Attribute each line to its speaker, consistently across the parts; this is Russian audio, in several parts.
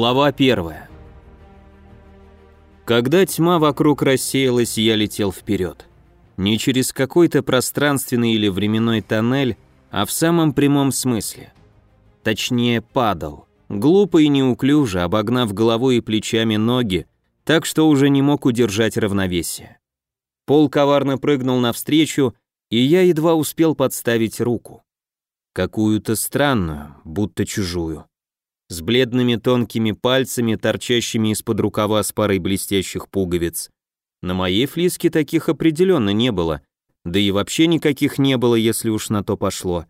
Speaker 1: Глава первая. Когда тьма вокруг рассеялась, я летел вперед. Не через какой-то пространственный или временной тоннель, а в самом прямом смысле. Точнее, падал. Глупо и неуклюже, обогнав головой и плечами ноги, так что уже не мог удержать равновесие. Пол коварно прыгнул навстречу, и я едва успел подставить руку. Какую-то странную, будто чужую. С бледными тонкими пальцами, торчащими из-под рукава с парой блестящих пуговиц. На моей флиске таких определенно не было, да и вообще никаких не было, если уж на то пошло.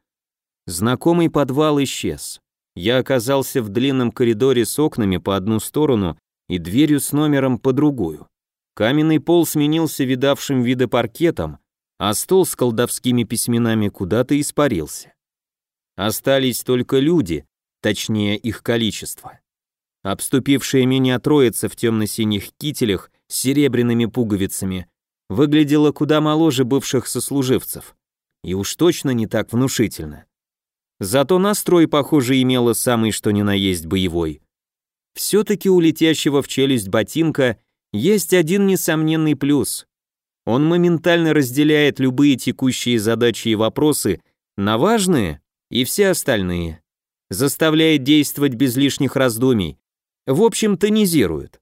Speaker 1: Знакомый подвал исчез. Я оказался в длинном коридоре с окнами по одну сторону и дверью с номером по другую. Каменный пол сменился видавшим виды паркетом, а стол с колдовскими письменами куда-то испарился. Остались только люди, точнее их количество. Обступившая меня троица в темно-синих кителях с серебряными пуговицами выглядела куда моложе бывших сослуживцев. И уж точно не так внушительно. Зато настрой, похоже, имела самый что ни на есть боевой. Все-таки у летящего в челюсть ботинка есть один несомненный плюс. Он моментально разделяет любые текущие задачи и вопросы на важные и все остальные. Заставляет действовать без лишних раздумий. В общем, тонизирует.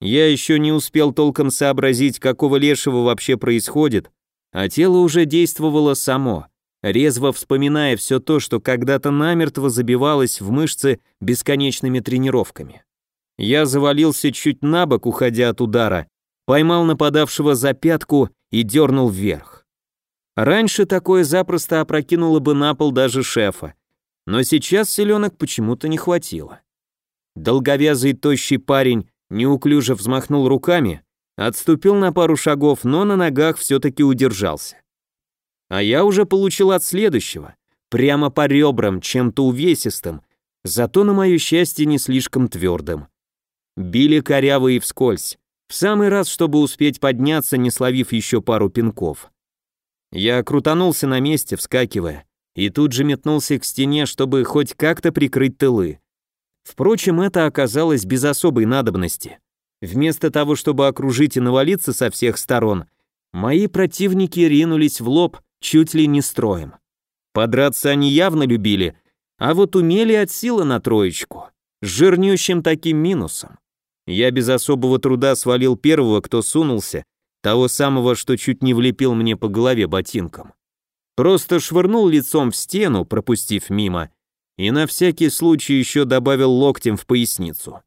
Speaker 1: Я еще не успел толком сообразить, какого лешего вообще происходит, а тело уже действовало само, резво вспоминая все то, что когда-то намертво забивалось в мышцы бесконечными тренировками. Я завалился чуть на бок, уходя от удара, поймал нападавшего за пятку и дернул вверх. Раньше такое запросто опрокинуло бы на пол даже шефа, но сейчас селенок почему-то не хватило. Долговязый тощий парень неуклюже взмахнул руками, отступил на пару шагов, но на ногах все-таки удержался. А я уже получил от следующего, прямо по ребрам, чем-то увесистым, зато, на мое счастье, не слишком твердым. Били коряво и вскользь, в самый раз, чтобы успеть подняться, не словив еще пару пинков. Я крутанулся на месте, вскакивая, и тут же метнулся к стене, чтобы хоть как-то прикрыть тылы. Впрочем, это оказалось без особой надобности. Вместо того, чтобы окружить и навалиться со всех сторон, мои противники ринулись в лоб чуть ли не строем. Подраться они явно любили, а вот умели от силы на троечку, с жирнющим таким минусом. Я без особого труда свалил первого, кто сунулся, того самого, что чуть не влепил мне по голове ботинком. Просто швырнул лицом в стену, пропустив мимо, и на всякий случай еще добавил локтем в поясницу.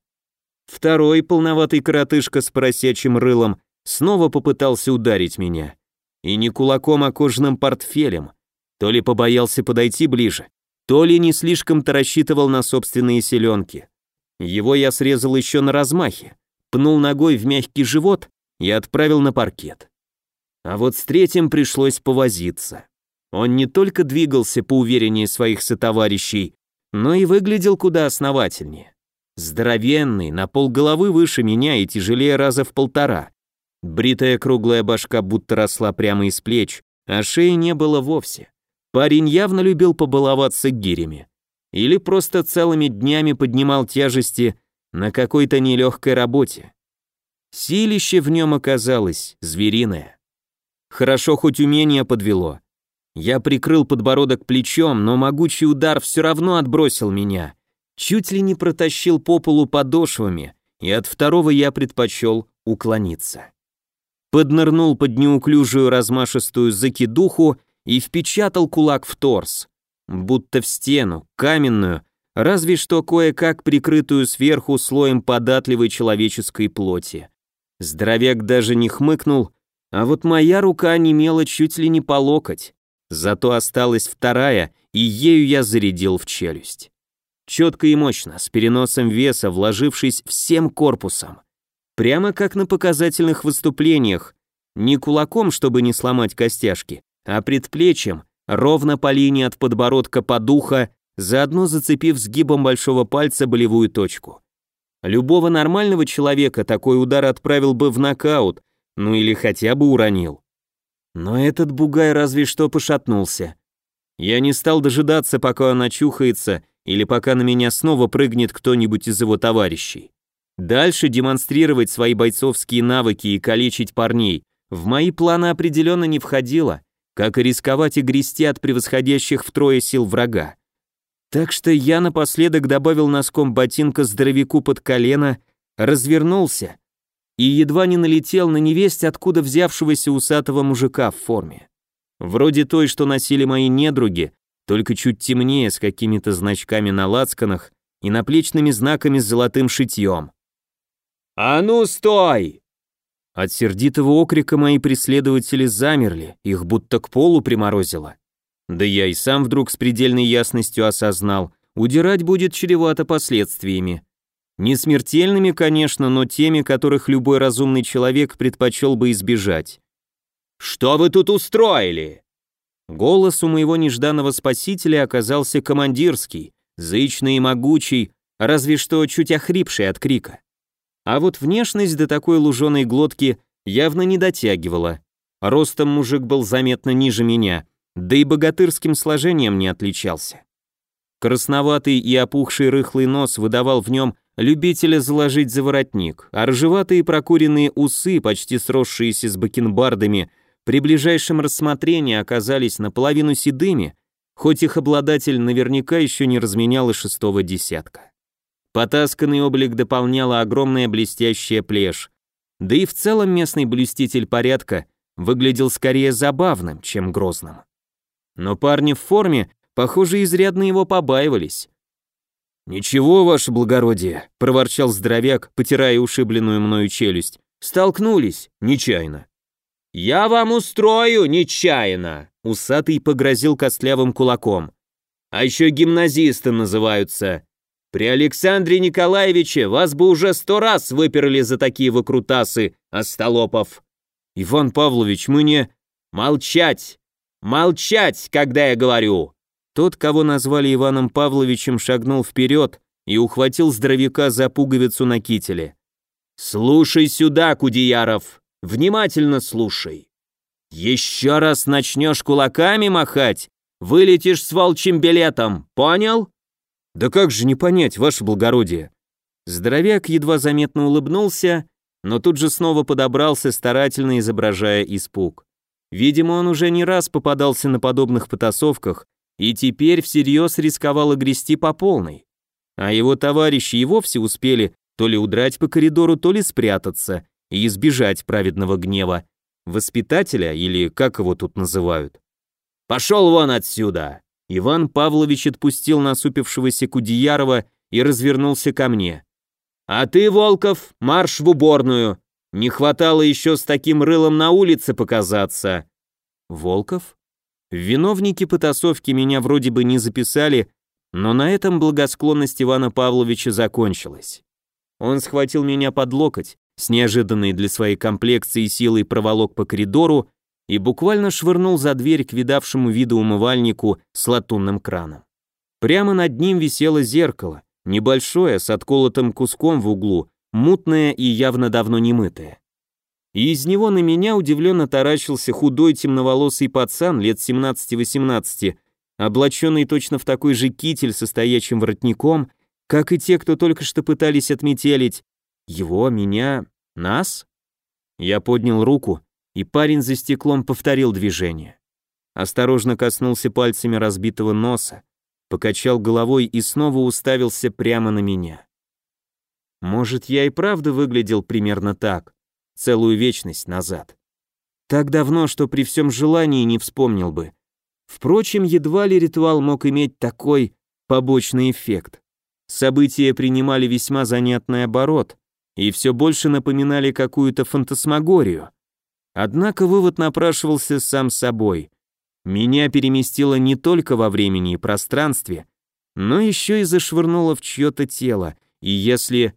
Speaker 1: Второй, полноватый коротышка с поросячьим рылом, снова попытался ударить меня. И не кулаком, а кожаным портфелем. То ли побоялся подойти ближе, то ли не слишком-то рассчитывал на собственные селенки. Его я срезал еще на размахе, пнул ногой в мягкий живот и отправил на паркет. А вот с третьим пришлось повозиться. Он не только двигался по увереннее своих сотоварищей, но и выглядел куда основательнее. Здоровенный, на полголовы выше меня и тяжелее раза в полтора. Бритая круглая башка будто росла прямо из плеч, а шеи не было вовсе. Парень явно любил побаловаться гирями или просто целыми днями поднимал тяжести на какой-то нелегкой работе. Силище в нем оказалось звериное. Хорошо хоть умение подвело. Я прикрыл подбородок плечом, но могучий удар все равно отбросил меня. Чуть ли не протащил по полу подошвами, и от второго я предпочел уклониться. Поднырнул под неуклюжую размашистую закидуху и впечатал кулак в торс будто в стену, каменную, разве что кое-как прикрытую сверху слоем податливой человеческой плоти. Здоровяк даже не хмыкнул, а вот моя рука немела чуть ли не по локоть. Зато осталась вторая, и ею я зарядил в челюсть. Четко и мощно, с переносом веса, вложившись всем корпусом. Прямо как на показательных выступлениях, не кулаком, чтобы не сломать костяшки, а предплечьем, ровно по линии от подбородка под ухо, заодно зацепив сгибом большого пальца болевую точку. Любого нормального человека такой удар отправил бы в нокаут, ну или хотя бы уронил. Но этот бугай разве что пошатнулся. Я не стал дожидаться, пока он очухается, или пока на меня снова прыгнет кто-нибудь из его товарищей. Дальше демонстрировать свои бойцовские навыки и калечить парней в мои планы определенно не входило, как и рисковать и грести от превосходящих втрое сил врага. Так что я напоследок добавил носком ботинка здоровяку под колено, развернулся и едва не налетел на невесть, откуда взявшегося усатого мужика в форме. Вроде той, что носили мои недруги, только чуть темнее, с какими-то значками на лацканах и наплечными знаками с золотым шитьем. «А ну, стой!» От сердитого окрика мои преследователи замерли, их будто к полу приморозило. Да я и сам вдруг с предельной ясностью осознал, удирать будет чревато последствиями. Не смертельными, конечно, но теми, которых любой разумный человек предпочел бы избежать. «Что вы тут устроили?» Голос у моего нежданного спасителя оказался командирский, зычный и могучий, разве что чуть охрипший от крика. А вот внешность до такой луженой глотки явно не дотягивала. Ростом мужик был заметно ниже меня, да и богатырским сложением не отличался. Красноватый и опухший рыхлый нос выдавал в нем любителя заложить за воротник, а рыжеватые прокуренные усы, почти сросшиеся с бакенбардами, при ближайшем рассмотрении оказались наполовину седыми, хоть их обладатель наверняка еще не разменял и шестого десятка. Потасканный облик дополняла огромная блестящая плешь. Да и в целом местный блюститель порядка выглядел скорее забавным, чем грозным. Но парни в форме, похоже, изрядно его побаивались. «Ничего, ваше благородие», — проворчал здоровяк, потирая ушибленную мною челюсть. «Столкнулись, нечаянно». «Я вам устрою, нечаянно», — усатый погрозил костлявым кулаком. «А еще гимназисты называются. При Александре Николаевиче вас бы уже сто раз выперли за такие выкрутасы, остолопов. Иван Павлович, мы не... Молчать! Молчать, когда я говорю!» Тот, кого назвали Иваном Павловичем, шагнул вперед и ухватил здоровяка за пуговицу на кителе. «Слушай сюда, Кудеяров, внимательно слушай. Еще раз начнешь кулаками махать, вылетишь с волчьим билетом, понял?» «Да как же не понять, ваше благородие?» Здоровяк едва заметно улыбнулся, но тут же снова подобрался, старательно изображая испуг. Видимо, он уже не раз попадался на подобных потасовках и теперь всерьез рисковал огрести по полной. А его товарищи и вовсе успели то ли удрать по коридору, то ли спрятаться и избежать праведного гнева. Воспитателя, или как его тут называют. «Пошел вон отсюда!» Иван Павлович отпустил насупившегося Кудеярова и развернулся ко мне. «А ты, Волков, марш в уборную! Не хватало еще с таким рылом на улице показаться!» «Волков?» Виновники потасовки меня вроде бы не записали, но на этом благосклонность Ивана Павловича закончилась. Он схватил меня под локоть, с неожиданной для своей комплекции силой проволок по коридору и буквально швырнул за дверь к видавшему виду умывальнику с латунным краном. Прямо над ним висело зеркало, небольшое, с отколотым куском в углу, мутное и явно давно не мытое. И из него на меня удивленно таращился худой темноволосый пацан лет 17-18, облаченный точно в такой же китель со стоячим воротником, как и те, кто только что пытались отметелить его, меня, нас. Я поднял руку, и парень за стеклом повторил движение. Осторожно коснулся пальцами разбитого носа, покачал головой и снова уставился прямо на меня. Может, я и правда выглядел примерно так, целую вечность назад. Так давно, что при всем желании не вспомнил бы. Впрочем, едва ли ритуал мог иметь такой побочный эффект. События принимали весьма занятный оборот и все больше напоминали какую-то фантасмагорию. Однако вывод напрашивался сам собой. Меня переместило не только во времени и пространстве, но еще и зашвырнуло в чье-то тело, и если...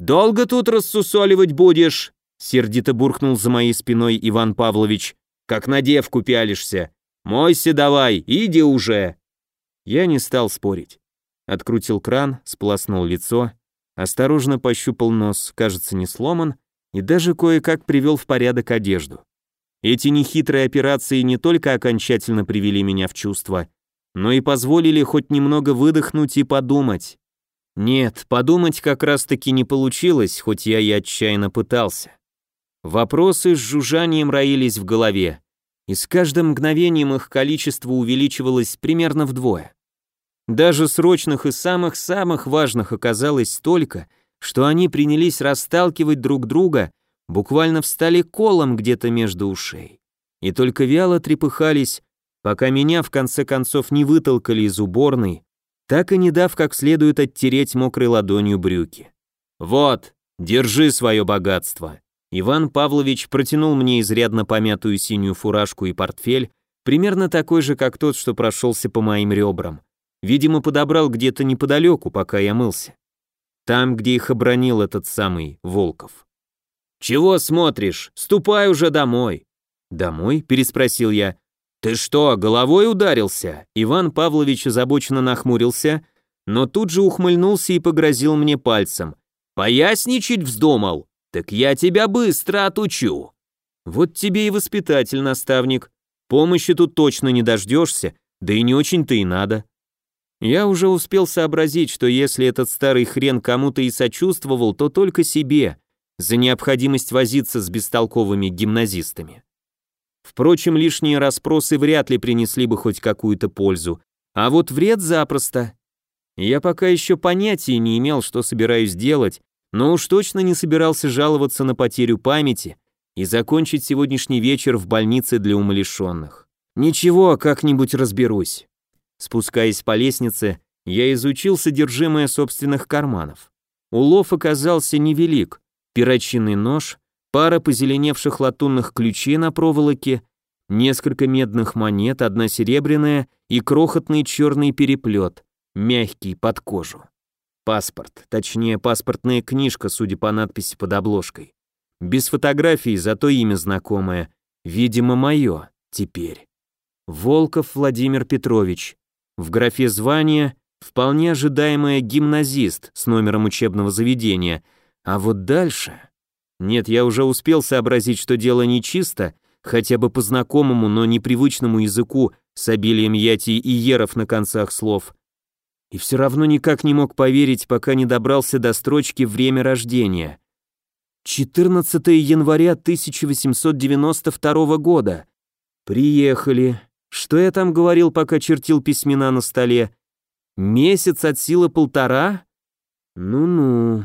Speaker 1: «Долго тут рассусоливать будешь?» Сердито буркнул за моей спиной Иван Павлович. «Как на девку пялишься. Мойся давай, иди уже!» Я не стал спорить. Открутил кран, сполоснул лицо, осторожно пощупал нос, кажется, не сломан, и даже кое-как привел в порядок одежду. Эти нехитрые операции не только окончательно привели меня в чувство, но и позволили хоть немного выдохнуть и подумать. Нет, подумать как раз-таки не получилось, хоть я и отчаянно пытался. Вопросы с жужжанием роились в голове, и с каждым мгновением их количество увеличивалось примерно вдвое. Даже срочных и самых-самых важных оказалось столько, что они принялись расталкивать друг друга, буквально встали колом где-то между ушей. И только вяло трепыхались, пока меня в конце концов не вытолкали из уборной, так и не дав как следует оттереть мокрой ладонью брюки. «Вот, держи свое богатство». Иван Павлович протянул мне изрядно помятую синюю фуражку и портфель, примерно такой же, как тот, что прошелся по моим ребрам. Видимо, подобрал где-то неподалеку, пока я мылся. Там, где их обронил этот самый Волков. «Чего смотришь? Ступай уже домой!» «Домой?» – переспросил я. «Ты что, головой ударился?» Иван Павлович озабоченно нахмурился, но тут же ухмыльнулся и погрозил мне пальцем. «Поясничать вздумал? Так я тебя быстро отучу!» «Вот тебе и воспитатель, наставник. Помощи тут точно не дождешься, да и не очень-то и надо». Я уже успел сообразить, что если этот старый хрен кому-то и сочувствовал, то только себе, за необходимость возиться с бестолковыми гимназистами. Впрочем, лишние расспросы вряд ли принесли бы хоть какую-то пользу, а вот вред запросто. Я пока еще понятия не имел, что собираюсь делать, но уж точно не собирался жаловаться на потерю памяти и закончить сегодняшний вечер в больнице для умалишенных. Ничего, как-нибудь разберусь. Спускаясь по лестнице, я изучил содержимое собственных карманов. Улов оказался невелик. Перочинный нож, пара позеленевших латунных ключей на проволоке, несколько медных монет, одна серебряная и крохотный черный переплет, мягкий под кожу. Паспорт, точнее паспортная книжка, судя по надписи под обложкой. Без фотографий, зато имя знакомое. Видимо, мое теперь. Волков Владимир Петрович. В графе звания вполне ожидаемая гимназист с номером учебного заведения. А вот дальше... Нет, я уже успел сообразить, что дело нечисто, хотя бы по знакомому, но непривычному языку с обилием яти и еров на концах слов. И все равно никак не мог поверить, пока не добрался до строчки «Время рождения». 14 января 1892 года. Приехали. Что я там говорил, пока чертил письмена на столе? Месяц от силы полтора? Ну-ну.